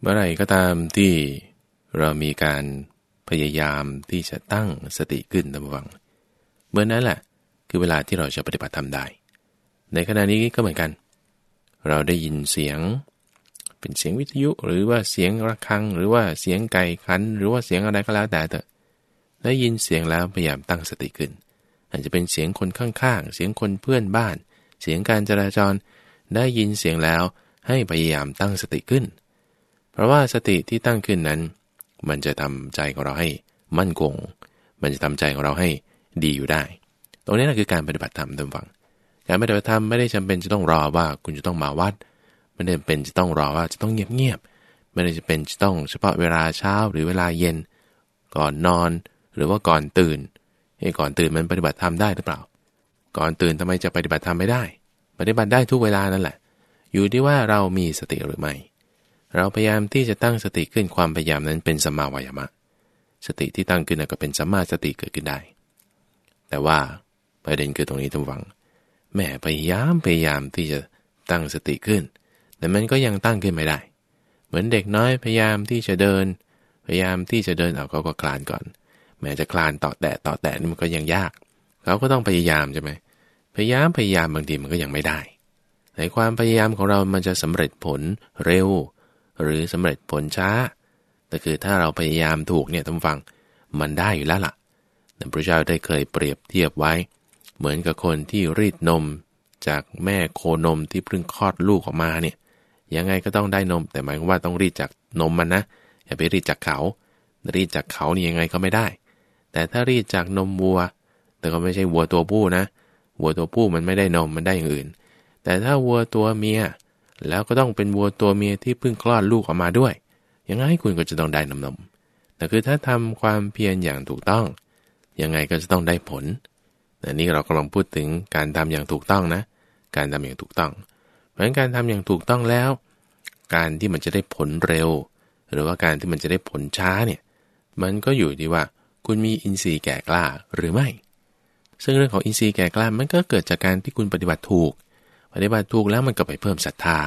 เมื่อไรก็ตามที่เรามีการพยายามที่จะตั้งสติขึ้นตามวังเมื่อนั้นแหละคือเวลาที่เราจะปฏิบัติทำได้ ในขณะนี้ก็เหมือนกัน เราได้ยินเสียง เป็นเสียงวิทยุหรือว่าเสียงระฆัง หรือว่าเสียงไก่ขัน หรือว่าเสียงอะไรก็แล้วแต่เถอะได้ยินเสียงแล้วพยายามตั้งสติขึ้น อาจจะเป็นเสียงคนข้างๆ เสียงคนเพื่อนบ้าน เสียงการจราจร ได้ยินเสียงแล้วให้พยายามตั้งสติขึ้น เพราะว่าสติที่ตั้งขึ้นนั้น มันจะทำใจของเราให้มั่นคง มันจะทำใจของเราให้ดีอยู่ได้ ตรงนี้แหละคือการปฏิบัติธรรมเดิมฟัง การปฏิบัติธรรมไม่ได้จำเป็นจะต้องรอว่าคุณจะต้องมาวัด ไม่ได้เป็นจะต้องรอว่าจะต้องเงียบๆ ไม่ได้จะเป็นจะต้องเฉพาะเวลาเช้าหรือเวลาเย็น ก่อนนอนหรือว่าก่อนตื่นไอ้ก่อนตื่นมันปฏิบัติธรรมได้หรือเปล่า ก่อนตื่นทำไมจะปฏิบัติธรรมไม่ได้ ปฏิบัติได้ทุกเวลานั่นแหละ อยู่ที่ว่าเรามีสติหรือไม่ เราพยายามที่จะตั้งสติขึ้นความพยายามนั้นเป็นสัมมาวายามะ สติที่ตั้งขึ้นก็เป็นสัมมาสติเกิดขึ้นได้ แต่ว่าประเด็นคือตรงนี้ทั้งวัง แม่พยายามพยายามที่จะตั้งสติขึ้น แต่มันก็ยังตั้งขึ้นไม่ได้ เหมือนเด็กน้อยพยายามที่จะเดิน พยายามที่จะเดินเอาเขาก็คลานก่อน แม้จะคลานต่อแตะต่อแตะนี่มันก็ยังยากเขาก็ต้องพยายามใช่ไหมพยายามพยายามบางทีมันก็ยังไม่ได้ในความพยายามของเรามันจะสำเร็จผลเร็ว หรือสำเร็จผลช้า แต่คือถ้าเราพยายามถูกเนี่ยท่านฟังมันได้อยู่แล้วล่ะแต่พระเจ้าได้เคยเปรียบเทียบไว้ เหมือนกับคนที่รีดนมจากแม่โคนมที่เพิ่งคลอดลูกออกมาเนี่ยยังไงก็ต้องได้นม แต่หมายความว่าต้องรีดจากนมมันนะอย่าไปรีดจากเขารีดจากเขานี่ยังไงก็ไม่ได้ แต่ถ้ารีดจากนมวัว แต่ก็ไม่ใช่วัวตัวผู้นะ วัวตัวผู้มันไม่ได้นมมันได้อย่างอื่น แต่ถ้าวัวตัวเมีย แล้วก็ต้องเป็นวัวตัวเมียที่เพิ่งคลอดลูกออกมาด้วย ยังไงคุณก็จะต้องได้นมนม แต่คือถ้าทำความเพียรอย่างถูกต้อง ยังไงก็จะต้องได้ผลแต่นี้เรากำลังพูดถึงการทำอย่างถูกต้องนะ การทำอย่างถูกต้อง เพราะการทำอย่างถูกต้องแล้ว การที่มันจะได้ผลเร็ว หรือว่าการที่มันจะได้ผลช้าเนี่ย มันก็อยู่ที่ว่าคุณมีอินทรีย์แก่กล้าหรือไม่ ซึ่งเรื่องของอินทรีย์แก่กล้ามันก็เกิดจากการที่คุณปฏิบัติถูก ปฏิบัติถูกแล้วมันก็ไปเพิ่มศรัทธา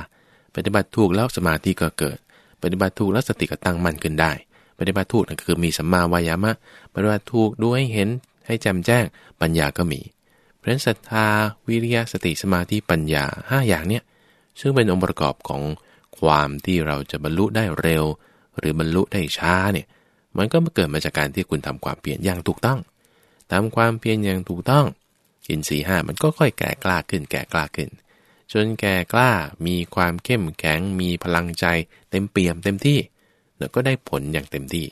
ปฏิบัติถูกแล้วสมาธิก็เกิด ปฏิบัติถูกแล้วสติก็ตั้งมั่นขึ้นได้ ปฏิบัติถูกนั่นคือมีสัมมาวายามะ ปฏิบัติถูกด้วยเห็นให้แจ่มแจ้งปัญญาก็มี เพราะฉะนั้นศรัทธาวิริยะสติสมาธิปัญญา 5 อย่างเนี้ยซึ่งเป็นองค์ประกอบของความที่เราจะบรรลุได้เร็ว หรือบรรลุได้ช้าเนี่ยมันก็มาเกิดมาจากการที่คุณทำความเปลี่ยนอย่างถูกต้องทำความเพียรอย่างถูกต้องอินทรีห้ามันก็ค่อยแก่กล้าขึ้นแก่กล้าขึ้น จนแก่กล้ามีความเข้มแข็งมีพลังใจ เต็มเปี่ยมเต็มที่แล้วก็ได้ผลอย่างเต็มที่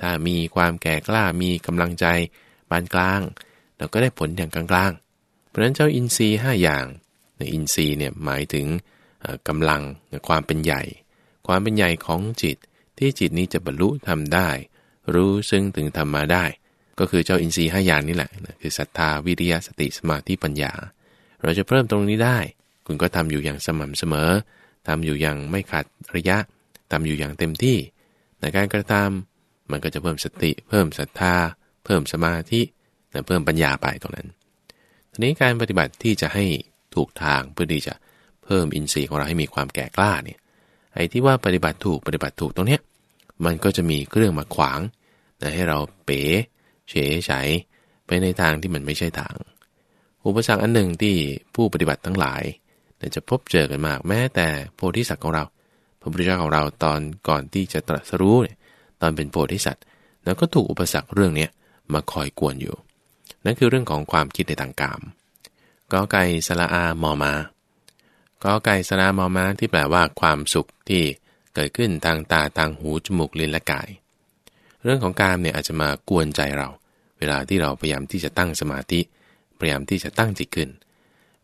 ถ้ามีความแก่กล้ามีกำลังใจปานกลางเราก็ได้ผลอย่างกลางๆ เพราะฉะนั้นเจ้าอินทรีย์5อย่างในอินทรีย์เนี่ยหมายถึงกำลังความเป็นใหญ่ ความเป็นใหญ่ของจิตที่จิตนี้จะบรรลุทำได้ รู้ซึ่งถึงทำมาได้ ก็คือเจ้าอินทรีย์ห้าอย่างนี่แหละคือศรัทธาวิริยะสติสมาธิปัญญา เราจะเพิ่มตรงนี้ได้ คุณก็ทำอยู่อย่างสม่ำเสมอทำอยู่อย่างไม่ขาดระยะทำอยู่อย่างเต็มที่ ในการกระทำมันก็จะเพิ่มสติ เพิ่มศรัทธา เพิ่มสมาธิและเพิ่มปัญญาไปตรงนั้น ทีนี้การปฏิบัติที่จะให้ถูกทางเพื่อที่จะเพิ่มอินทรีย์ของเราให้มีความแก่กล้าเนี่ย ไอ้ที่ว่าปฏิบัติถูกปฏิบัติถูกตรงเนี้ย มันก็จะมีเครื่องมาขวางนะให้เราเป๋เฉยใสไปในทางที่มันไม่ใช่ทาง อุปสรรคอันหนึ่งที่ผู้ปฏิบัติทั้งหลาย จะพบเจอกันมาก แม้แต่โพธิสัตว์ของเรา พระพุทธเจ้าของเราตอนก่อนที่จะตรัสรู้เนี่ยตอนเป็นโพธิสัตว์แล้วก็ถูกอุปสรรคเรื่องนี้มาคอยกวนอยู่ นั่นคือเรื่องของความคิดในทางกามกอไก่สละอามอมากอไก่สระมอมาที่แปลว่าความสุขที่เกิดขึ้นทางตาทางหูจมูกลิ้นและกาย เรื่องของการเนี่ยอาจจะมากวนใจเรา เวลาที่เราพยายามที่จะตั้งสมาธิ พยายามที่จะตั้งจิตขึ้น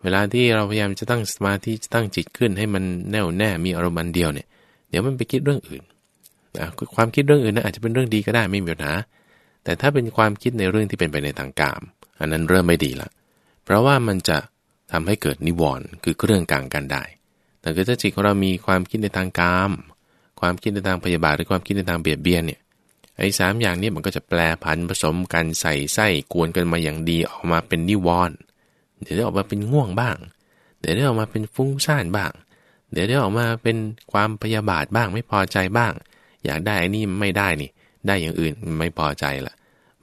เวลาที่เราพยายามจะตั้งสมาธิตั้งจิตขึ้นให้มันแน่วแน่มีอารมณ์อันเดียวเนี่ยเดี๋ยวมันไปคิดเรื่องอื่นนะความคิดเรื่องอื่นนะอาจจะเป็นเรื่องดีก็ได้ไม่มีปัญหาแต่ถ้าเป็นความคิดในเรื่องที่เป็นไปในทางกาม อันนั้นเริ่มไม่ดีละเพราะว่ามันจะทำให้เกิดนิวรณ์คือเครื่องกลางกันได้ แต่ถ้าจิตของเรามีความคิดในทางกาม ความคิดในทางพยาบาทหรือความคิดในทางเบียดเบียนเนี่ยไอ้สามอย่างนี้มันก็จะแปลผันผสมกันใส่ไส้กวนกันมาอย่างดีออกมาเป็นนิวรณ์ เดี๋ยวได้ออกมาเป็นง่วงบ้าง เดี๋ยวได้ออกมาเป็นฟุ้งซ่านบ้าง เดี๋ยวเดี๋ยวออกมาเป็นความพยาบาทบ้างไม่พอใจบ้าง อยากได้อันนี้ไม่ได้นี่ ได้อย่างอื่นไม่พอใจละ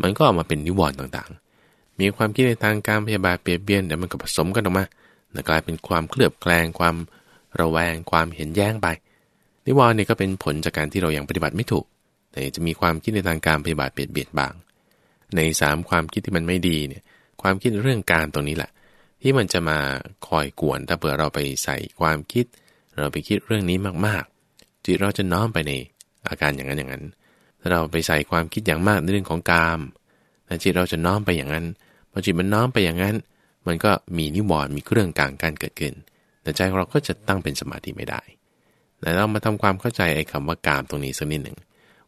มันก็ออกมาเป็นนิวรณ์ต่างๆ มีความคิดในทางการพยาบาทเปลี่ยนเบียนแต่มันก็ผสมกันออกมากลายเป็นความเคลือบแคลงความระแวงความเห็นแย้งไป นิวรณ์นี่ก็เป็นผลจากการที่เรายังปฏิบัติไม่ถูก แต่จะมีความคิดในทางการพยาบาทเปลี่ยนเบียนบ้าง ใน 3 ความคิดที่มันไม่ดีเนี่ยความคิดเรื่องการตรงนี้แหละ ที่มันจะมาคอยกวนถ้าเผื่อเราไปใส่ความคิด เราไปคิดเรื่องนี้มากๆจิตเราจะน้อมไปในอาการอย่างนั้นอย่างนั้น ถ้าเราไปใส่ความคิดอย่างมากในเรื่องของกามจิตเราจะน้อมไปอย่างนั้นพอจิตมันน้อมไปอย่างนั้น มันก็มีนิวรณ์มีเครื่องกลางกั้นเกิดขึ้นแต่ใจเราก็จะตั้งเป็นสมาธิไม่ได้แต่เรามาทำความเข้าใจไอ้คำว่ากามตรงนี้สักนิดหนึ่ง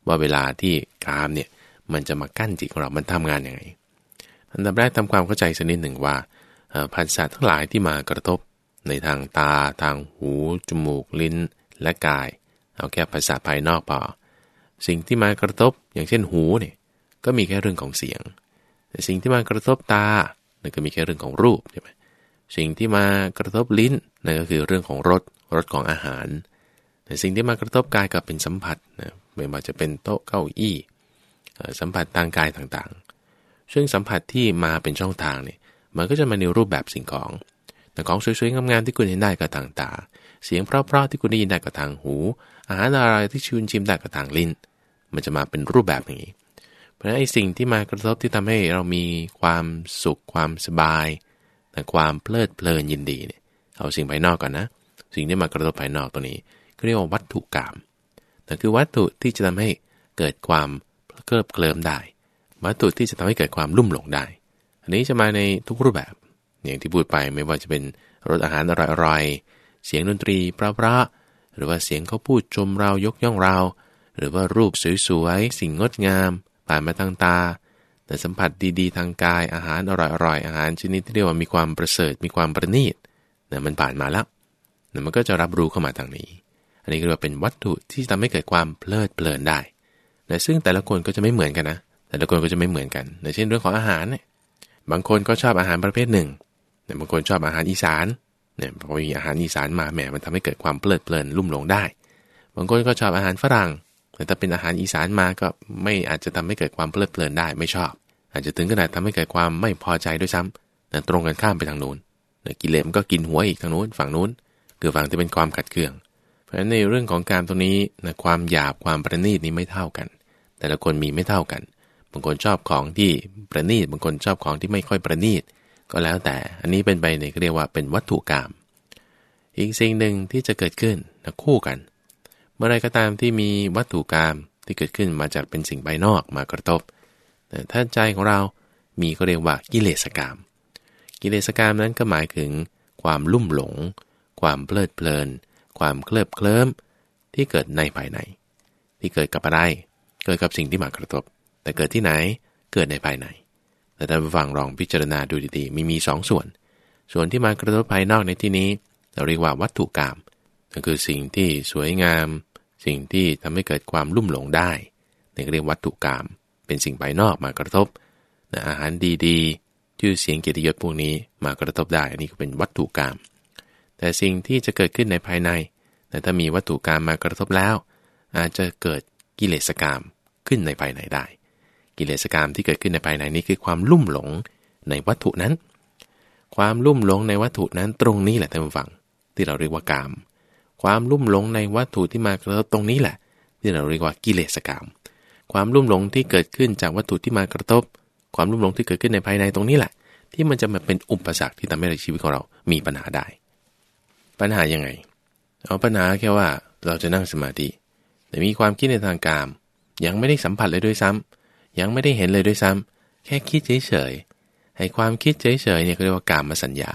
ว่าเวลาที่กามเนี่ยมันจะมากั้นจิตของเรา มันทำงานยังไงอันดับแรกทำความเข้าใจสักนิดหนึ่งว่า พันธะทั้งหลายที่มากระทบ ในทางตาทางหู จมูก ลิ้น และกาย เอาแค่ภาษาภายนอกพอสิ่งที่มากระทบอย่างเช่นหูเนี่ยก็มีแค่เรื่องของเสียง แต่สิ่งที่มากระทบตานั่นก็มีแค่เรื่องของรูปใช่ไหมสิ่งที่มากระทบลิ้นนั่นก็คือเรื่องของรสรสของอาหาร แต่สิ่งที่มากระทบกายก็เป็นสัมผัสนะไม่ว่าจะเป็นโต๊ะเก้าอี้ สัมผัสทางกายต่างซึ่งสัมผัสที่มาเป็นช่องทางเนี่ย มันก็จะมาในรูปแบบสิ่งของ แต่ของสวยๆงามๆที่คุณเห็นได้ก็ทางตา เสียงเพราะๆที่คุณได้ยินได้ก็ทางหู อาหารอะไรที่ชื่นชิมได้ก็ทางลิ้น มันจะมาเป็นรูปแบบอย่างนี้ เพราะฉะนั้นไอ้สิ่งที่มากระทบที่ทำให้เรามีความสุขความสบาย แต่ความเพลิดเพลินยินดีเนี่ย เอาสิ่งภายนอกก่อนนะ สิ่งที่มากระทบภายนอกตัวนี้ก็เรียกว่าวัตถุกรรมแต่คือวัตถุที่จะทำให้เกิดความเคลิบเคลิ้มได้ วัตถุที่จะทำให้เกิดความลุ่มหลงได้ อันนี้จะมาในทุกรูปแบบ อย่างที่พูดไปไม่ว่าจะเป็นรสอาหารอร่อยๆเสียงดนตรีเพราะๆหรือว่าเสียงเขาพูดชมเรายกย่องเรา หรือว่ารูปสวยๆสิ่งงดงาม ผ่านมาทางตา แต่สัมผัสดีๆ ทางกายอาหารอร่อยๆอาหารชนิดที่เรียกว่ามีความประเสริฐมีความประณีตเนี่ยมันผ่านมาแล้วเนี่ยมันก็จะรับรู้เข้ามาทางนี้ อันนี้ก็เรียกว่าเป็นวัตถุที่ทำให้เกิดความเพลิดเพลินได้แต่ซึ่งแต่ละคนก็จะไม่เหมือนกันนะ แต่ละคนก็จะไม่เหมือนกันในเช่นเรื่องของอาหารเนี่ย บางคนก็ชอบอาหารประเภทหนึ่งเนี่ยบางคนชอบอาหารอีสานเนี่ยพอมีอาหารอีสานมาแหมมันทำให้เกิดความเพลิดเพลินลุ่มหลงได้ บางคนก็ชอบอาหารฝรั่งแต่ถ้าเป็นอาหารอีสานมาก็ไม่อาจจะทำให้เกิดความเพลิดเพลินได้ไม่ชอบ อาจจะถึงขนาดทำให้เกิดความไม่พอใจด้วยซ้ำแต่ตรงกันข้ามไปทางนู้นกิเลสมันก็กินหัวอีกทางนู้นฝั่งนู้นคือฝั่งที่เป็นความขัดเคือง เพราะฉะนั้นในเรื่องของการตรงนี้นะความหยาบความประณีตนี้ไม่เท่ากัน แต่ละคนมีไม่เท่ากัน บางคนชอบของที่ประณีตบางคนชอบของที่ไม่ค่อยประณีตก็แล้วแต่อันนี้เป็นไปในเรียกว่าเป็นวัตถุกรรมอีกสิ่งหนึ่งที่จะเกิดขึ้นนะคู่กัน เมื่อไรก็ตามที่มีวัตถุกรรมที่เกิดขึ้นมาจากเป็นสิ่งภายนอกมากระทบแต่ถ้าใจของเรามีก็เรียกว่ากิเลสกรรม กิเลสกรรมนั้นก็หมายถึงความลุ่มหลง ความเพลิดเพลิน ความเคลิบเคลิ้มที่เกิดในภายใน ที่เกิดกับอะไร เกิดกับสิ่งที่มากระทบ แต่เกิดที่ไหนเกิดในภายใน แต่ท่านผู้ฟังลองพิจารณาดูดีๆ มีมีสองส่วน ส่วนที่มากระทบภายนอกในที่นี้ เราเรียกว่าวัตถุกรรมนั่นคือสิ่งที่สวยงาม สิ่งที่ทำให้เกิดความลุ่มหลงได้นี่เรียกวัตถุกรรมเป็นสิ่งภายนอกมากระทบอาหารดีๆ ชื่อเสียงเกียรติยศพวกนี้มากระทบได้ อันนี้ก็เป็นวัตถุกรรมแต่สิ่งที่จะเกิดขึ้นในภายใน แต่ถ้ามีวัตถุกรรมมากระทบแล้ว อาจจะเกิดกิเลสกรรมขึ้นในภายในได้ กิเลสกรรมที่เกิดขึ้นในภายในนี้คือความลุ่มหลงในวัตถุนั้น ความลุ่มหลงในวัตถุนั้นตรงนี้แหละท่านผู้ฟัง ที่เราเรียกว่ากรรมความลุ่มหลงในวัตถุที่มากระทบตรงนี้แหละ ที่เราเรียกว่ากิเลสกรรมความลุ่มหลงที่เกิดขึ้นจากวัตถุที่มากระทบ ความลุ่มหลงที่เกิดขึ้นในภายในตรงนี้แหละ ที่มันจะมาเป็นอุปสรรคที่ทำให้ชีวิตของเรามีปัญหาได้ ปัญหายังไง เอาปัญหาแค่ว่าเราจะนั่งสมาธิแต่มีความคิดในทางกาม ยังไม่ได้สัมผัสเลยด้วยซ้ำ ยังไม่ได้เห็นเลยด้วยซ้ำแค่คิดเฉยๆให้ความคิดเฉยๆเนี่ยเรียกว่ากามมาสัญญา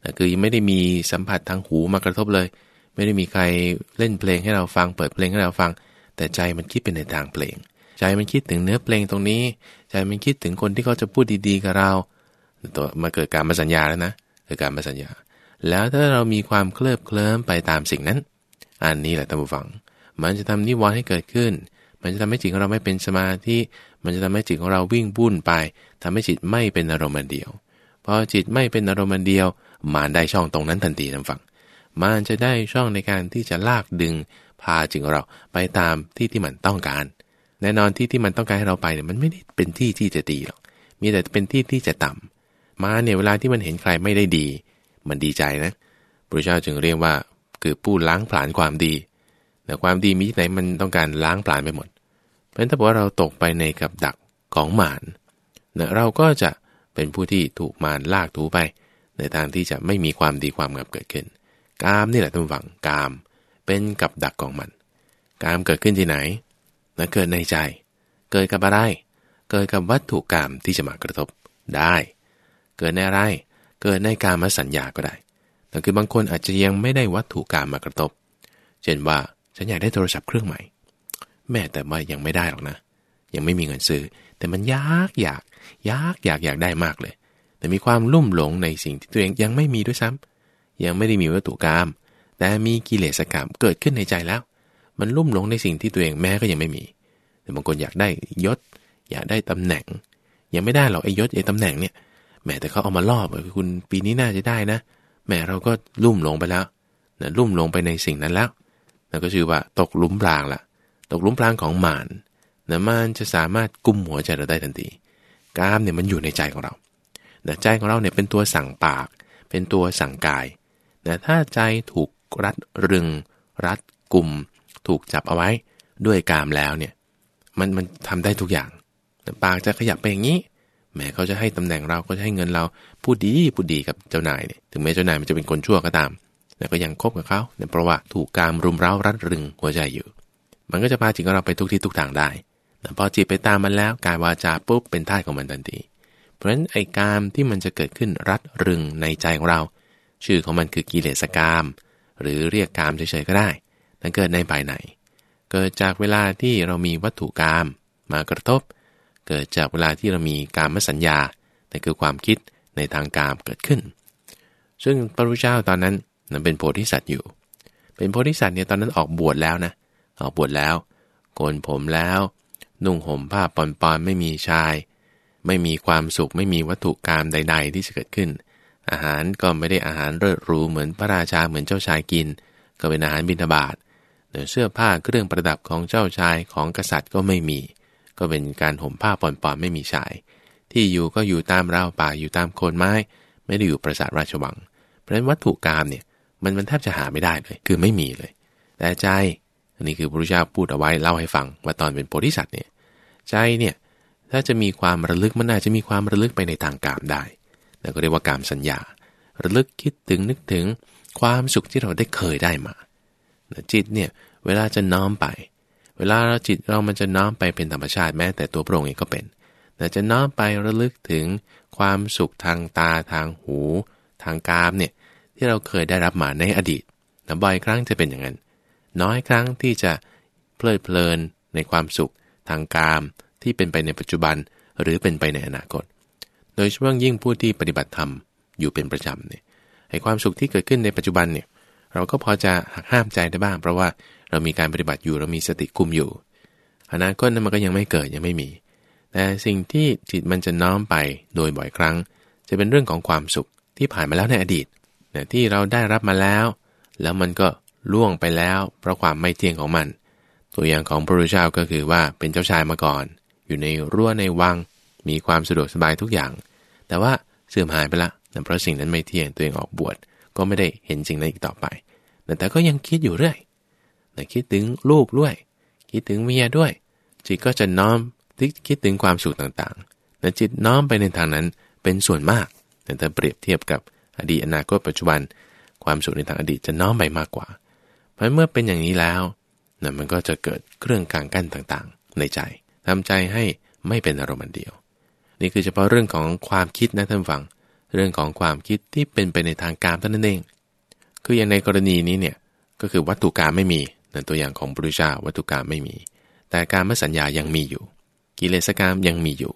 แต่คือยังไม่ได้มีสัมผัสทางหูมากระทบเลย ไม่ได้มีใครเล่นเพลงให้เราฟัง เปิดเพลงให้เราฟัง แต่ใจมันคิดเป็นในทางเพลง ใจมันคิดถึงเนื้อเพลงตรงนี้ ใจมันคิดถึงคนที่เขาจะพูดดีๆกับเราตัวมาเกิดการมาสัญญาแล้วนะเกิดการมาสัญญา แล้วถ้าเรามีความเคลิบเคลิ้มไปตามสิ่งนั้น อันนี้แหละท่านผู้ฟัง มันจะทำนิวรณ์ให้เกิดขึ้น มันจะทำให้จิตของเราไม่เป็นสมาธิ มันจะทำให้จิตของเราวิ่งบุ่นไปทำให้จิตไม่เป็นอารมณ์เดียว พอจิตไม่เป็นอารมณ์เดียว มารได้ช่องตรงนั้นทันทีท่าฟังมันจะได้ช่องในการที่จะลากดึง พาจึงเราไปตามที่ที่มันต้องการ แน่นอนที่ที่มันต้องการให้เราไปเนี่ยมันไม่ได้เป็นที่ที่จะดีหรอก มีแต่เป็นที่ที่จะต่ำมาเนี่ยเวลาที่มันเห็นใครไม่ได้ดี มันดีใจนะพระเจ้าจึงเรียกว่าคือผู้ล้างผลาญความดี แต่ความดีมีที่ไหนมันต้องการล้างผลาญไปหมด เพราะฉะนั้นถ้าบอกว่าเราตกไปในกับดักของหมานเนี่ยเราก็จะเป็นผู้ที่ถูกมารลากถูไป ในทางที่จะไม่มีความดีความงามเกิดขึ้น กามนี่แหละทุกฝังกาม เป็นกับดักของมัน กามเกิดขึ้นที่ไหนนะเกิดในใจ เกิดกับอะไร เกิดกับวัตถุกรรมที่จะมากระทบได้ เกิดในอะไร เกิดในการมาสัญญาก็ได้แต่คือบางคนอาจจะยังไม่ได้วัตถุกรรมมากระทบ เช่นว่า ฉันอยากได้โทรศัพท์เครื่องใหม่ แม่แต่ว่ายังไม่ได้หรอกนะ ยังไม่มีเงินซื้อ แต่มันยากอยากยากอยากอยากได้มากเลย แต่มีความลุ่มหลงในสิ่งที่ตัวเองยังไม่มีด้วยซ้ำยังไม่ได้มีวัตถุกรรมแต่มีกิเลสกรรมเกิดขึ้นในใจแล้ว มันลุ่มหลงในสิ่งที่ตัวเองแม้ก็ยังไม่มี แต่บางคนอยากได้ยศ อยากได้ตำแหน่ง ยังไม่ได้หรอกไอ้ยศไอ้ตำแหน่งเนี่ยแม้แต่เขาเอามาล่อบอกคุณปีนี้น่าจะได้นะแม่เราก็ลุ่มหลงไปแล้วนะลุ่มหลงไปในสิ่งนั้นแล้ว นั่นก็ชื่อว่าตกลุมพรางละตกลุมพรางของมารนะมารจะสามารถกุมหัวใจเราได้ทันทีกามเนี่ยมันอยู่ในใจของเราแต่ใจของเราเนี่ยเป็นตัวสั่งปาก เป็นตัวสั่งกายแต่ถ้าใจถูกรัดรึง รัดกลุ่ม ถูกจับเอาไว้ด้วยกามแล้วเนี่ยมันมันทำได้ทุกอย่างแต่ปากจะขยับไปอย่างนี้แม้เขาจะให้ตำแหน่งเราก็จะให้เงินเราพูดดีพูดดีกับเจ้านายเนี่ยถึงแม้เจ้านายมันจะเป็นคนชั่วก็ตาม แต่ก็ยังคบกับเขาเนี่ยเพราะว่าถูกกามรุมเร้ารัดรึงหัวใจอยู่ มันก็จะพาจิตของเราไปทุกที่ทุกทางได้แต่พอจิตไปตามมันแล้วกายวาจาปุ๊บเป็นท่าของมันทันที เพราะฉะนั้นไอ้กามที่มันจะเกิดขึ้นรัดรึงในใจของเรา ชื่อของมันคือกิเลสกาม หรือเรียกกามเฉยๆก็ได้นั่นเกิดในภายในเกิดจากเวลาที่เรามีวัตถุกามมากระทบ เกิดจากเวลาที่เรามีกามสัญญานั่นคือความคิดในทางกามเกิดขึ้น ซึ่งพระพุทธเจ้าตอนนั้น นั้นเป็นโพธิสัตว์อยู่ เป็นโพธิสัตว์เนี่ยตอนนั้นออกบวชแล้วนะ ออกบวชแล้ว โกนผมแล้ว นุ่งห่มผ้าปอนปอนไม่มีชาย ไม่มีความสุขไม่มีวัตถุกรรมใด ๆ ที่จะเกิดขึ้น อาหารก็ไม่ได้อาหารเลิศหรูเหมือนพระราชาเหมือนเจ้าชายกิน ก็เป็นอาหารบิณฑบาตเสื้อผ้าเครื่องประดับของเจ้าชายของกษัตริย์ก็ไม่มี ก็เป็นการห่มผ้าปอนปอนไม่มีชาย ที่อยู่ก็อยู่ตามราวป่าอยู่ตามโคนไม้ ไม่ได้อยู่ปราสาทราชวัง เพราะฉะนั้นวัตถุกรรมเนี่ย มันมันแทบจะหาไม่ได้เลย คือไม่มีเลย แต่ใจ อันนี้คือพระพุทธเจ้าพูดเอาไว้เล่าให้ฟังว่าตอนเป็นโพธิสัตว์เนี่ยใจเนี่ยถ้าจะมีความระลึกมันอาจจะมีความระลึกไปในทางกามได้แล้วก็เรียกว่ากามสัญญา ระลึกคิดถึงนึกถึงความสุขที่เราได้เคยได้มาจิตเนี่ยเวลาจะน้อมไป เวลาเราจิตเรามันจะน้อมไปเป็นธรรมชาติแม้แต่ตัวพระองค์เองก็เป็น แต่จะน้อมไประลึกถึงความสุขทางตาทางหู ทางกามเนี่ย ที่เราเคยได้รับมาในอดีตแต่บ่อยครั้งจะเป็นอย่างนั้น น้อยครั้งที่จะเพลิดเพลินในความสุข ทางกามที่เป็นไปในปัจจุบันหรือเป็นไปในอนาคต โดยเฉพาะยิ่งผู้ที่ปฏิบัติธรรมอยู่เป็นประจำเนี่ยไอ้ความสุขที่เกิดขึ้นในปัจจุบันเนี่ยเราก็พอจะหักห้ามใจได้บ้าง เพราะว่าเรามีการปฏิบัติอยู่เรามีสติคุมอยู่ อนาคตนั้นมันก็ยังไม่เกิดยังไม่มี แต่สิ่งที่จิตมันจะน้อมไปโดยบ่อยครั้ง จะเป็นเรื่องของความสุขที่ผ่านมาแล้วในอดีต แต่ที่เราได้รับมาแล้ว แล้วมันก็ล่วงไปแล้ว เพราะความไม่เที่ยงของมัน ตัวอย่างของพระรูชาก็คือว่าเป็นเจ้าชายมาก่อน อยู่ในรั้วในวัง มีความสะดวกสบายทุกอย่าง แต่ว่าเสื่อมหายไปละเพราะสิ่งนั้นไม่เที่ยงตัวเองออกบวชก็ไม่ได้เห็นสิ่งนั้นอีกต่อไป แต่ก็ยังคิดอยู่เรื่อยแต่คิดถึงลูกด้วย คิดถึงเมียด้วย จิตก็จะน้อมคิดถึงความสุขต่างๆแต่จิตน้อมไปในทางนั้นเป็นส่วนมาก แต่ถ้าเปรียบเทียบกับ อดีตอนาคตปัจจุบัน ความสุขในทางอดีตจะน้อมไปมากกว่า เพราะเมื่อเป็นอย่างนี้แล้วนั่นมันก็จะเกิดเครื่องกลางกั้นต่างๆ ในใจทำใจให้ไม่เป็นอารมณ์เดียว นี่คือเฉพาะเรื่องของความคิดนะท่านฟัง เรื่องของความคิดที่เป็นไปในทางการเท่านั้นเอง คืออย่างในกรณีนี้เนี่ยก็คือวัตถุกรรมไม่มีนั่นตัวอย่างของพระพุทธเจ้าวัตถุกรรมไม่มี แต่การมสัญญายังมีอยู่ กิเลสกรรมยังมีอยู่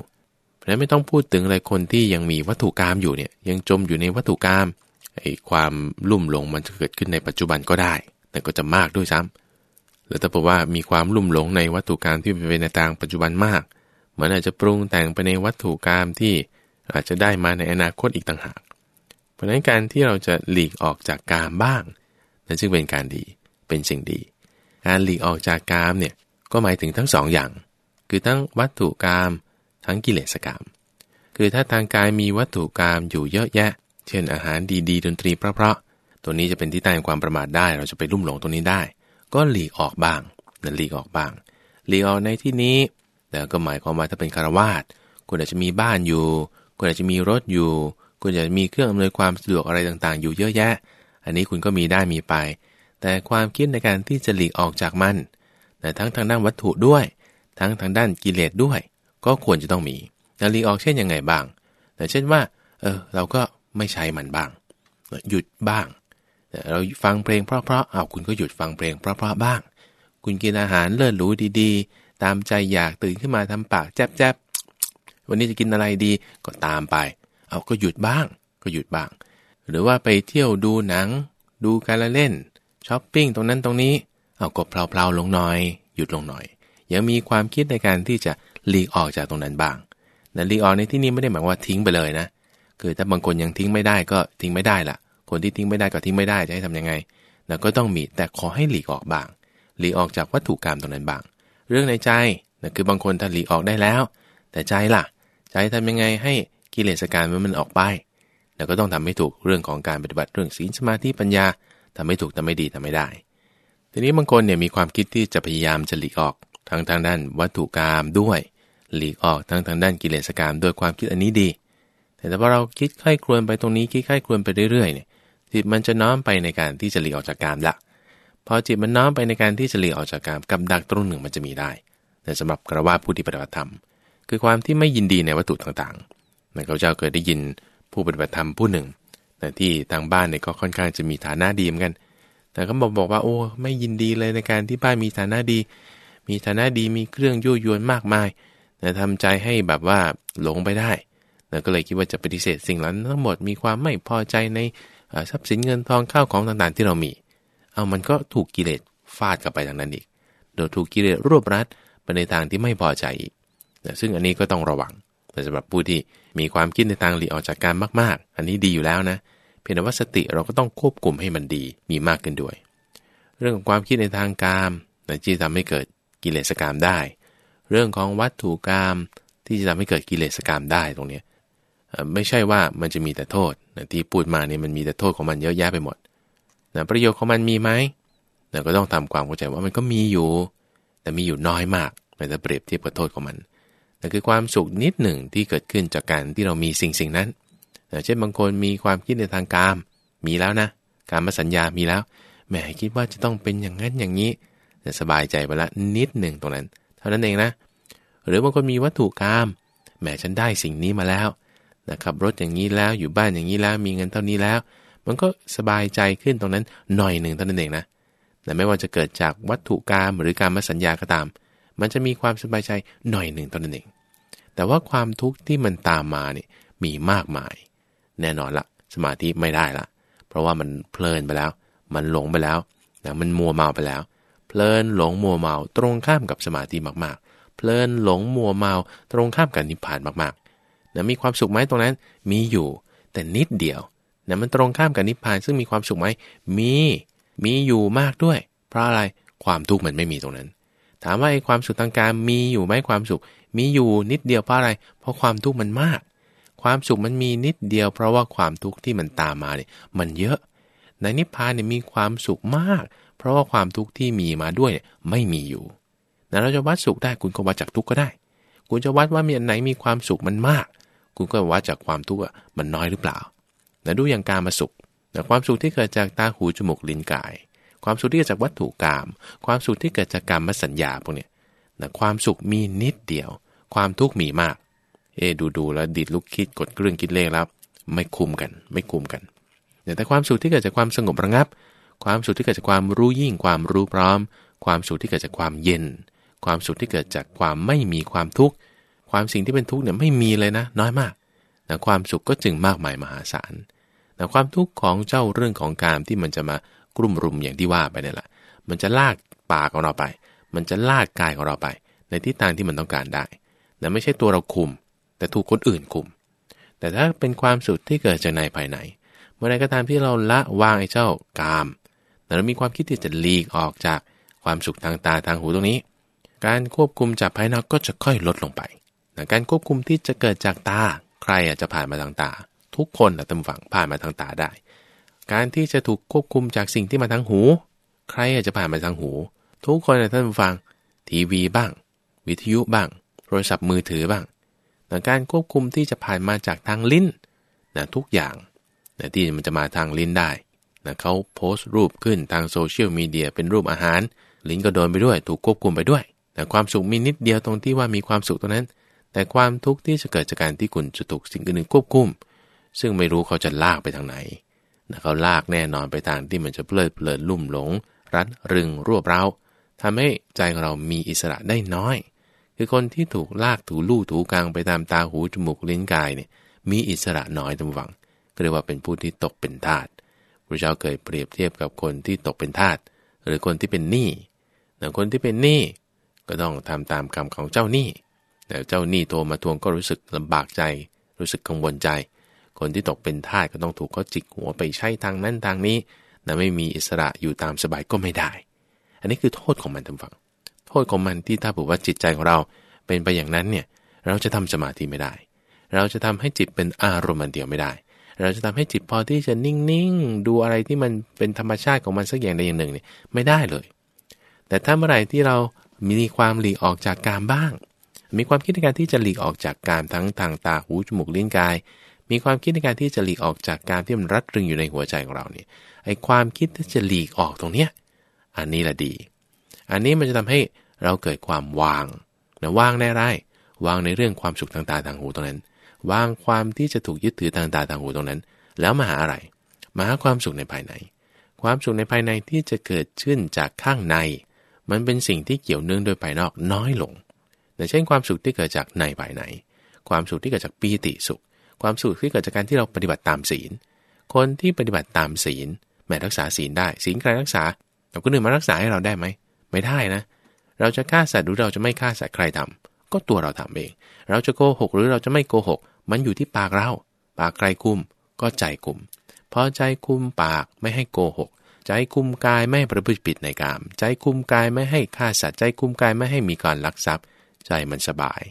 เพราะฉะนั้นไม่ต้องพูดถึงอะไรคนที่ยังมีวัตถุกรรมอยู่เนี่ยยังจมอยู่ในวัตถุกรรมไอ้ความลุ่มหลงมันจะเกิดขึ้นในปัจจุบันก็ได้ แต่ก็จะมากด้วยซ้ำรือถ้าบอกว่ามีความลุ่มหลงในวัตถุกรรมที่เป็นในทางปัจจุบันมากเหมันอาจจะปรุงแต่งไปในวัตถุกรรมที่อาจจะได้มาในอนาคตอีกต่างหาก เพราะฉะนั้นการที่เราจะหลีกออกจากกามบ้างนั่นจึงเป็นการดีเป็นสิ่งดี การหลีกออกจากกามเนี่ยก็หมายถึงทั้งสองอย่าง คือทั้งวัตถุกาม ทั้งกิเลสกามคือถ้าทางกายมีวัตถุกามอยู่เยอะแยะ เช่นอาหารดีๆ ดนตรีเพราะๆ ตัวนี้จะเป็นที่ตั้งความประมาทได้ เราจะไปลุ่มหลงตรงนี้ได้ ก็หลีกออกบ้างนั่นหลีกออกบ้าง หลีกออกในที่นี้แต่ก็หมายความว่าถ้าเป็นคารวาสคุณอาจจะมีบ้านอยู่ คุณอาจจะมีรถอยู่ คุณอาจจะมีเครื่องอำนวยความสะดวกอะไรต่างๆ อยู่เยอะแยะ อันนี้คุณก็มีได้มีไป แต่ความคิดในการที่จะหลีกออกจากมันแต่ทั้งทางด้านวัตถุด้วย ทั้งทางด้านกิเลสด้วย ก็ควรจะต้องมีแต่หลีกออกเช่นยังไงบ้างแต่เช่นว่าเออเราก็ไม่ใช้มันบ้าง หยุดบ้าง เราฟังเพลงเพราะๆเอาคุณก็หยุดฟังเพลงเพราะๆบ้าง คุณกินอาหารเลิศหรูดีๆ ตามใจอยากตื่นขึ้นมาทำปากแจ๊บๆวันนี้จะกินอะไรดีก็ตามไป เอาก็หยุดบ้าง ก็หยุดบ้าง หรือว่าไปเที่ยวดูหนัง ดูการละเล่นช้อปปิ้งตรงนั้นตรงนี้ เอาก็เพลาๆลงหน่อย หยุดลงหน่อย ยังมีความคิดในการที่จะ หลีกออกจากตรงนั้นบ้างแต่หลีกออกในที่นี้ไม่ได้หมายว่าทิ้งไปเลยนะ คือถ้าบางคนยังทิ้งไม่ได้ก็ทิ้งไม่ได้ละคนที่ทิ้งไม่ได้ก็ทิ้งไม่ได้จะให้ทำยังไงนะก็ต้องมีแต่ขอให้หลีกออกบ้าง หลีกออกจากวัตถุกามตรงนั้นบ้าง เรื่องในใจนะคือบางคนถ้าหลีกออกได้แล้ว แต่ใจล่ะ ใจทำยังไงให้กิเลสการมันมันออกไปแล้วก็ต้องทำให้ถูกเรื่องของการปฏิบัติเรื่องศีลสมาธิปัญญาทำให้ถูกทำไม่ดีทำไม่ได้ ทีนี้บางคนเนี่ยมีความคิดที่จะพยายามจะหลีกออกทางทางด้านวัตถุกรรมด้วย หลีกออกทั้งทางด้านกิเลสกรรมด้วยความคิดอันนี้ดี แต่พอเราคิดไข้ครวนไปตรงนี้คิดไข้ครวนไปเรื่อยๆเนี่ยจิตมันจะน้อมไปในการที่จะหลีกออกจากกามละพอจิตมันน้อมไปในการที่จะหลีกออกจากกามกับดักตรงหนึ่งมันจะมีได้ แต่สำหรับกระว่าผู้ที่ปฏิบัติธรรม คือความที่ไม่ยินดีในวัตถุต่างๆนั่นเขาเจ้าเคยได้ยินผู้ปฏิบัติธรรมผู้หนึ่งแต่ที่ทางบ้านเนี่ยก็ค่อนข้างจะมีฐานะดีเหมือนกัน แต่ก็บอกบอกว่าโอ้ไม่ยินดีเลยในการที่บ้านมีฐานะดี มีฐานะดีมีเครื่องยั่วยวนมากมาย แต่ทำใจให้แบบว่าหลงไปได้แล้วก็เลยคิดว่าจะปฏิเสธสิ่งเหล่านั้นทั้งหมดมีความไม่พอใจในทรัพย์สินเงินทองข้าวของต่างๆ ที่เรามี เอามันก็ถูกกิเลสฟาดกลับไปทางนั้นอีก โดยถูกกิเลสรวบรัดไปในทางที่ไม่พอใจอีกซึ่งอันนี้ก็ต้องระวังแต่สำหรับผู้ที่มีความคิดในทางหลีออกจากการมากๆ อันนี้ดีอยู่แล้วนะ เพียงแต่ว่าสติเราก็ต้องควบคุมให้มันดีมีมากขึ้นด้วย เรื่องของความคิดในทางกามที่ทำให้เกิดกิเลสกามได้ เรื่องของวัตถุกามที่จะทำให้เกิดกิเลสกามได้ตรงนี้ไม่ใช่ว่ามันจะมีแต่โทษนะที่พูดมาเนี่ยมันมีแต่โทษของมันเยอะแยะไปหมดนะประโยชน์ของมันมีไหมนะก็ต้องทำความเข้าใจว่ามันก็มีอยู่ แต่มีอยู่น้อยมากถ้าเปรียบเทียบกับโทษของมันนั่นคือความสุขนิดหนึ่งที่เกิดขึ้นจากการที่เรามีสิ่งสิ่งนั้นนะเช่นบางคนมีความคิดในทางกามมีแล้วนะ การมาสัญญามีแล้วแหมคิดว่าจะต้องเป็นอย่างนั้นอย่างนี้สบายใจไปละนิดหนึ่งตรงนั้น เท่านั้นเองนะ หรือบางคนมีวัตถุกรรมแหมฉันได้สิ่งนี้มาแล้วนะครับรถอย่างนี้แล้วอยู่บ้านอย่างนี้แล้วมีเงินเท่านี้แล้ว มันก็สบายใจขึ้นตรงนั้นหน่อยหนึ่งเท่านั้นเองนะแต่ไม่ว่าจะเกิดจากวัตถุกรรมหรือการมาสัญญาก็ตาม มันจะมีความสบายใจหน่อยหนึ่งเท่านั้นเอง แต่ว่าความทุกข์ที่มันตามมาเนี่ยมีมากมาย แน่นอนละสมาธิไม่ได้ละเพราะว่ามันเพลินไปแล้ว มันหลงไปแล้วนะมันมัวเมาไปแล้ว เพลินหลงมัวเมาตรงข้ามกับสมาธิมาก ลินหลงมัวเมาตรงข้ามกับนิพพานมากๆนะมีความสุขไหมตรงนั้นมีอยู่ แต่นิดเดียวนะมันตรงข้ามกับนิพพานซึ่งมีความสุขไหมมีมีอยู่มากด้วย เพราะอะไรความทุกข์มันไม่มีตรงนั้น ถามว่าไอ้ความสุขทางการมีอยู่ไหมความสุข มีอยู่นิดเดียวเพราะอะไร เพราะความทุกข์มันมาก ความสุขมันมีนิดเดียว เพราะว่าความทุกข์ที่มันตามมาเนี่ยมันเยอะ ในนิพพานเนี่ยมีความสุขมาก เพราะว่าความทุกข์ที่มีมาด้วยเนี่ยไม่มีอยู่ นะเราจะวัดสุขได้คุณก็วัดจากทุกข์ก็ได้ คุณจะวัดว่ามีอันไหนมีความสุขมันมาก คุณก็วัดจากความทุกข์มันน้อยหรือเปล่านะดูอย่างการมาสุขนะความสุขที่เกิดจากตาหูจมูกลิ้นกาย ความสุขที่เกิดจากวัตถุกรรมความสุขที่เกิดจากกรรมสัญญาพวกนี้นะความสุขมีนิดเดียว ความทุกข์มีมาก เอดูดูแล้วดิดลุกคิดกดเครื่องคิดเลขแล้วไม่คุมกัน ไม่คุมกันแต่ความสุขที่เกิดจากความสงบระงับ ความสุขที่เกิดจากความรู้ยิ่ง ความรู้พร้อม ความสุขที่เกิดจากความเย็น ความสุขที่เกิดจากความไม่มีความทุกข์ ความสิ่งที่เป็นทุกข์เนี่ยไม่มีเลยนะ น้อยมากแต่ความสุขก็จึงมากมายมหาศาลแต่ความทุกข์ของเจ้าเรื่องของการที่มันจะมากลุ่มรุมอย่างที่ว่าไปเนี่ยแหละ มันจะลากปากของเราไป มันจะลากกายของเราไป ในทิศทางที่มันต้องการได้แต่ไม่ใช่ตัวเราคุม แต่ถูกคนอื่นคุม แต่ถ้าเป็นความสุขที่เกิดจากในภายใน เมื่อใดก็ตามที่เราละวางไอ้เจ้ากาม แต่เรามีความคิดที่จะหลีกออกจากความสุขทางตาทางหูตรงนี้ การควบคุมจากภายนอกก็จะค่อยลดลงไปนะการควบคุมที่จะเกิดจากตา ใครอาจจะผ่านมาทางตา ทุกคนนะตำฝังผ่านมาทางตาได้ การที่จะถูกควบคุมจากสิ่งที่มาทางหู ใครอาจจะผ่านมาทางหู ทุกคนนะท่านฟัง ทีวีบ้าง วิทยุบ้าง โทรศัพท์มือถือบ้างแต่การควบคุมที่จะผ่านมาจากทางลิ้นนะทุกอย่างนะที่มันจะมาทางลิ้นได้นะเขาโพสต์รูปขึ้นทางโซเชียลมีเดียเป็นรูปอาหาร ลิ้นก็โดนไปด้วย ถูกควบคุมไปด้วย แต่ความสุขมีนิดเดียวตรงที่ว่ามีความสุขตรงนั้น แต่ความทุกข์ที่จะเกิดจากการที่คุณจะถูกสิ่งอื่นควบคุม ซึ่งไม่รู้เขาจะลากไปทางไหนนะเขาลากแน่นอนไปทางที่มันจะเพลิดเพลินลุ่มหลง รัดรึงรวบเร้าทำให้ใจของเรามีอิสระได้น้อย คือคนที่ถูกลากถูลู่ถูกลางไปตามตาหูจมูกลิ้นกายเนี่ยมีอิสระน้อยตำหวังก็เรียกว่าเป็นผู้ที่ตกเป็นทาสพระเจ้าเคยเปรียบเทียบกับคนที่ตกเป็นทาสหรือคนที่เป็นหนี้แต่คนที่เป็นหนี้ ก็ต้องทำตามคำของเจ้าหนี้แต่เจ้าหนี้โทรมาทวงก็รู้สึกลำบากใจ รู้สึกกังวลใจ คนที่ตกเป็นทาสก็ต้องถูกเขาจิกหัวไปใช้ทางนั้นทางนี้แต่ไม่มีอิสระอยู่ตามสบายก็ไม่ได้ อันนี้คือโทษของมันทำฝังโทษของมันที่ถ้าบอกว่าจิตใจของเราเป็นไปอย่างนั้นเนี่ยเราจะทำสมาธิไม่ได้ เราจะทำให้จิตเป็นอารมณ์เดียวไม่ได้ เราจะทำให้จิตพอที่จะนิ่งๆ ดูอะไรที่มันเป็นธรรมชาติของมันสักอย่างใดอย่างหนึ่งเนี่ยไม่ได้เลย แต่ถ้าเมื่อไหร่ที่เรา มีความหลีกออกจากการบ้าง มีความคิดในการที่จะหลีกออกจากการทั้งทางตาหูจมูกลิ้นกาย มีความคิดในการที่จะหลีกออกจากการที่มันรัดรึงอยู่ในหัวใจของเราเนี่ยไอ้ความคิดที่จะหลีกออกตรงเนี้ยอันนี้แหละดี อันนี้มันจะทำให้เราเกิดความวางนะวางในไรวางในเรื่องความสุขทางตาทางหูตรงนั้น วางความที่จะถูกยึดถือทางตาทางหูตรงนั้น แล้วมาหาอะไร มาหาความสุขในภายใน ความสุขในภายในที่จะเกิดขึ้นจากข้างใน มันเป็นสิ่งที่เกี่ยวเนื่องโดยภายนอกน้อยลงแต่เช่นความสุขที่เกิดจากในภายใน ความสุขที่เกิดจากปีติสุข ความสุขที่เกิดจากการที่เราปฏิบัติตามศีล คนที่ปฏิบัติตามศีลแม้รักษาศีลได้ ศีลใครรักษาแต่คนอื่นมารักษาให้เราได้ไหม ไม่ได้นะ เราจะฆ่าสัตว์หรือเราจะไม่ฆ่าสัตว์ใครทำก็ตัวเราทำเอง เราจะโกหกหรือเราจะไม่โกหก มันอยู่ที่ปากเรา ปากใครคุมก็ใจคุมพอใจคุมปากไม่ให้โกหก ใจคุมกายไม่ประพฤติผิดในกาม ใจคุมกายไม่ให้ฆ่าสัตว์ใจคุมกายไม่ให้มีการลักทรัพย์ ใจมันสบาย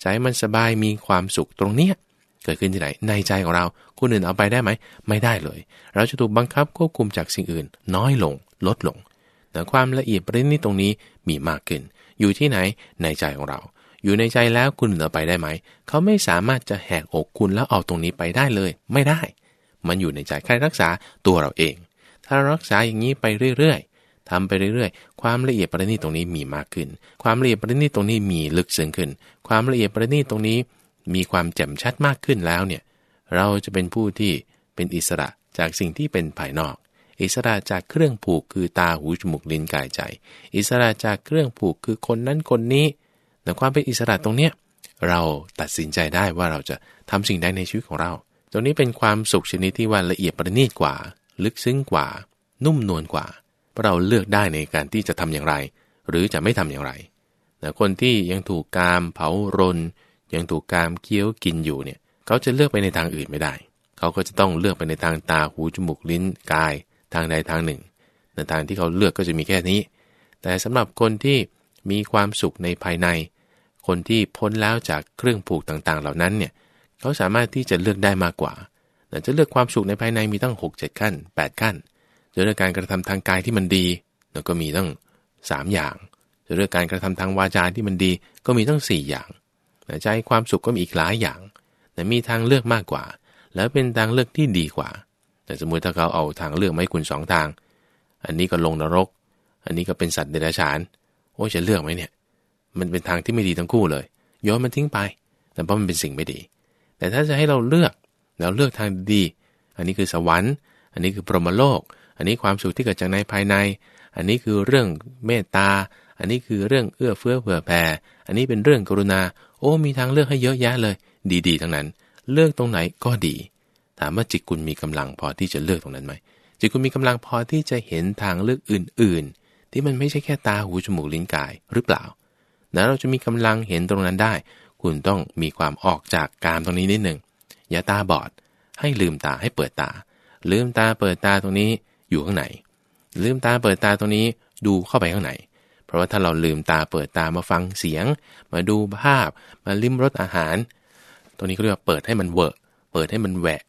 ใจมันสบายมีความสุขตรงเนี้ยเกิดขึ้นที่ไหนในใจของเราคนอื่นเอาไปได้ไหม ไม่ได้เลย เราจะถูกบังคับควบคุมจากสิ่งอื่น น้อยลง ลดลงแต่ความละเอียดประเด็นนี้ตรงนี้มีมากขึ้น อยู่ที่ไหนในใจของเรา อยู่ในใจแล้วคุณเหลือไปได้ไหม เขาไม่สามารถจะแหกอกคุณแล้วเอาตรงนี้ไปได้เลย ไม่ได้ มันอยู่ในใจใครรักษาตัวเราเอง ถ้ารักษาอย่างนี้ไปเรื่อยๆทำไปเรื่อยๆ ความละเอียดประณีตตรงนี้มีมากขึ้น ความละเอียดประณีตตรงนี้มีลึกซึ้งขึ้น ความละเอียดประณีตตรงนี้มีความแจ่มชัดมากขึ้นแล้วเนี่ย เราจะเป็นผู้ที่เป็นอิสระจากสิ่งที่เป็นภายนอก อิสระจากเครื่องผูกคือตาหูจมูกลิ้นกายใจ อิสระจากเครื่องผูกคือคนนั้นคนนี้แต่ความเป็นอิสระตรงเนี้ยเราตัดสินใจได้ว่าเราจะทำสิ่งใดในชีวิตของเรา ตรงนี้เป็นความสุขชนิดที่ว่าละเอียดประณีตกว่า ลึกซึ้งกว่า นุ่มนวลกว่า เราเลือกได้ในการที่จะทำอย่างไร หรือจะไม่ทำอย่างไรแต่คนที่ยังถูกกามเผารน ยังถูกกามเคี้ยวกินอยู่เนี่ย เขาจะเลือกไปในทางอื่นไม่ได้ เขาก็จะต้องเลือกไปในทางตาหูจมูกลิ้นกาย ทางใดทางหนึ่งในทางที่เขาเลือกก็จะมีแค่นี้ แต่สำหรับคนที่มีความสุขในภายใน คนที่พ้นแล้วจากเครื่องผูกต่างๆ เหล่านั้นเนี่ย เขาสามารถที่จะเลือกได้มากกว่า จะเลือกความสุขในภายในมีตั้ง 6 7 ขั้น 8 ขั้น จะเลือกการกระทำทางกายที่มันดีแล้วก็มีตั้ง 3 อย่าง จะเลือกการกระทำทางวาจาที่มันดีก็มีตั้ง 4 อย่างใจความสุขก็มีอีกหลายอย่าง แต่มีทางเลือกมากกว่า แล้วเป็นทางเลือกที่ดีกว่า แต่สมมติถ้าเขาเอาทางเลือกไม่คุณสองทาง อันนี้ก็ลงนรก อันนี้ก็เป็นสัตว์เดรัจฉาน โอ้จะเลือกไหมเนี่ย มันเป็นทางที่ไม่ดีทั้งคู่เลยย้อนมันทิ้งไป แต่เพราะมันเป็นสิ่งไม่ดี แต่ถ้าจะให้เราเลือก เราเลือกทางดี อันนี้คือสวรรค์ อันนี้คือพรหมโลก อันนี้ความสุขที่เกิดจากในภายใน อันนี้คือเรื่องเมตตา อันนี้คือเรื่องเอื้อเฟื้อเผื่อแผ่ อันนี้เป็นเรื่องกรุณา โอ้ มีทางเลือกให้เยอะแยะเลย ดีๆ ทั้งนั้น เลือกตรงไหนก็ดี ถามว่าจิตคุณมีกำลังพอที่จะเลือกตรงนั้นไหม จิตคุณมีกำลังพอที่จะเห็นทางเลือกอื่น ๆ ที่มันไม่ใช่แค่ตา หู จมูก ลิ้น กาย หรือเปล่านะเราจะมีกำลังเห็นตรงนั้นได้ คุณต้องมีความออกจากการตรงนี้นิดหนึ่ง อย่าตาบอด ให้ลืมตาให้เปิดตา ลืมตาเปิดตาตรงนี้อยู่ข้างในลืมตาเปิดตาตรงนี้ดูเข้าไปข้างในเพราะว่าถ้าเราลืมตาเปิดตามาฟังเสียง มาดูภาพ มาลิ้มรสอาหาร ตรงนี้ก็เรียกว่าเปิดให้มันเวอะเปิดให้มันแหวะ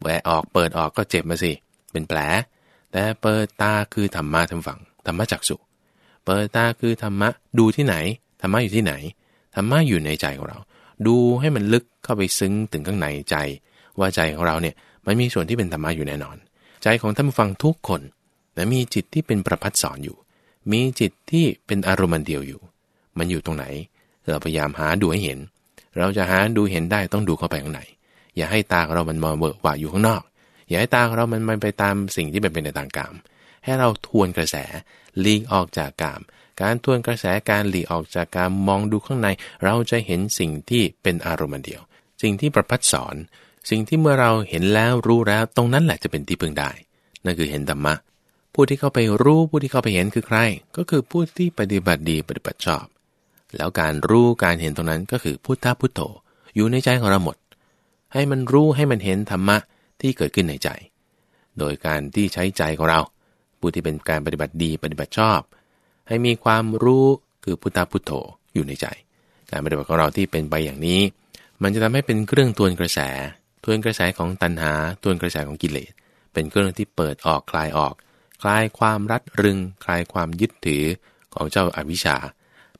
แหวะออกเปิดออกก็เจ็บมาสิเป็นแผล แต่เปิดตาคือธรรมะทางฝั่งธรรมะจักสุเปิดตาคือธรรมะดูที่ไหนธรรมะอยู่ที่ไหนธรรมะอยู่ในใจของเรา ดูให้มันลึกเข้าไปซึ้งถึงข้างในใจ ว่าใจของเราเนี่ยมันมีส่วนที่เป็นธรรมะอยู่แน่นอน ใจของท่านฟังทุกคนและมีจิตที่เป็นประพัดสอนอยู่ มีจิตที่เป็นอารมณ์เดียวอยู่ มันอยู่ตรงไหน เราพยายามหาดูให้เห็น เราจะหาดูเห็นได้ต้องดูเข้าไปข้างในอย่าให้ตาของเรามันมาเบิกว่าอยู่ข้างนอก อย่าให้ตาของเรามันไปตามสิ่งที่เป็นไปในทางกามให้เราทวนกระแส หลีกออกจากกาม การทวนกระแสการหลีกออกจากกามมองดูข้างใน เราจะเห็นสิ่งที่เป็นอารมณ์เดียว สิ่งที่ประพัดสอน สิ่งที่เมื่อเราเห็นแล้วรู้แล้วตรงนั้นแหละจะเป็นที่พึงได้ นั่นคือเห็นธรรมะ ผู้ที่เข้าไปรู้ผู้ที่เข้าไปเห็นคือใคร ก็คือผู้ที่ปฏิบัติดีปฏิบัติชอบ แล้วการรู้การเห็นตรงนั้นก็คือพุทธพุทโธ อยู่ในใจของเราหมด ให้มันรู้ให้มันเห็นธรรมะที่เกิดขึ้นในใจ โดยการที่ใช้ใจของเรา ผู้ที่เป็นการปฏิบัติดีปฏิบัติชอบ ให้มีความรู้คือพุทธพุทโธอยู่ในใจ การปฏิบัติของเราที่เป็นไปอย่างนี้ มันจะทำให้เป็นเครื่องทวนกระแส ทวนกระแสของตัณหา ทวนกระแสของกิเลส เป็นเครื่องที่เปิดออกคลายออก คลายความรัดรึง คลายความยึดถือของเจ้าอาวิชชา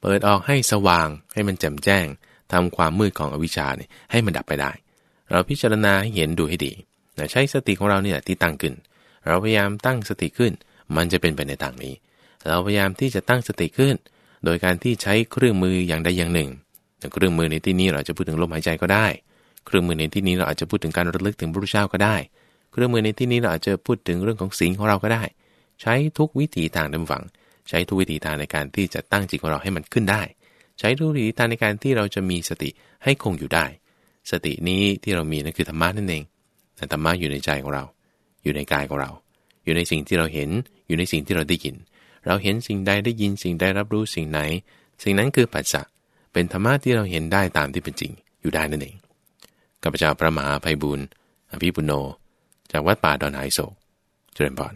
เปิดออกให้สว่าง ให้มันแจ่มแจ้งทำความมืดของอวิชชาเนี่ยให้มันดับไปได้ เราพิจารณาให้เห็นดูให้ดีใช้สติของเราเนี่ยที่ตั้งขึ้น เราพยายามตั้งสติขึ้น มันจะเป็นไปในทางนี้ เราพยายามที่จะตั้งสติขึ้น โดยการที่ใช้เครื่องมืออย่างใดอย่างหนึ่งเครื่องมือในที่นี้เราจะพูดถึงลมหายใจก็ได้ เครื่องมือในที่นี้เราอาจจะพูดถึงการระลึกถึงพระพุทธเจ้าก็ได้ เครื่องมือในที่นี้เราอาจจะพูดถึงเรื่องของสิ่งของเราก็ได้ ใช้ทุกวิถีทางดำฝัง ใช้ทุกวิถีทางในการที่จะตั้งจิตของเราให้มันขึ้นได้ ใช้ทุกวิถีทางในการที่เราจะมีสติให้คงอยู่ได้ สตินี้ที่เรามีนั่นคือธรรมะนั่นเองแต่ธรรมะอยู่ในใจของเรา อยู่ในกายของเรา อยู่ในสิ่งที่เราเห็น อยู่ในสิ่งที่เราได้ยิน เราเห็นสิ่งใดได้ยินสิ่งใดรับรู้สิ่งไหน สิ่งนั้นคือปัจจะเป็นธรรมะที่เราเห็นได้ตามที่เป็นจริงอยู่ได้นั่นเองกัปพเจ้าพระมหาภัยบุญอภิปุโน จากวัดป่าดอนไฮโศกเจริญพร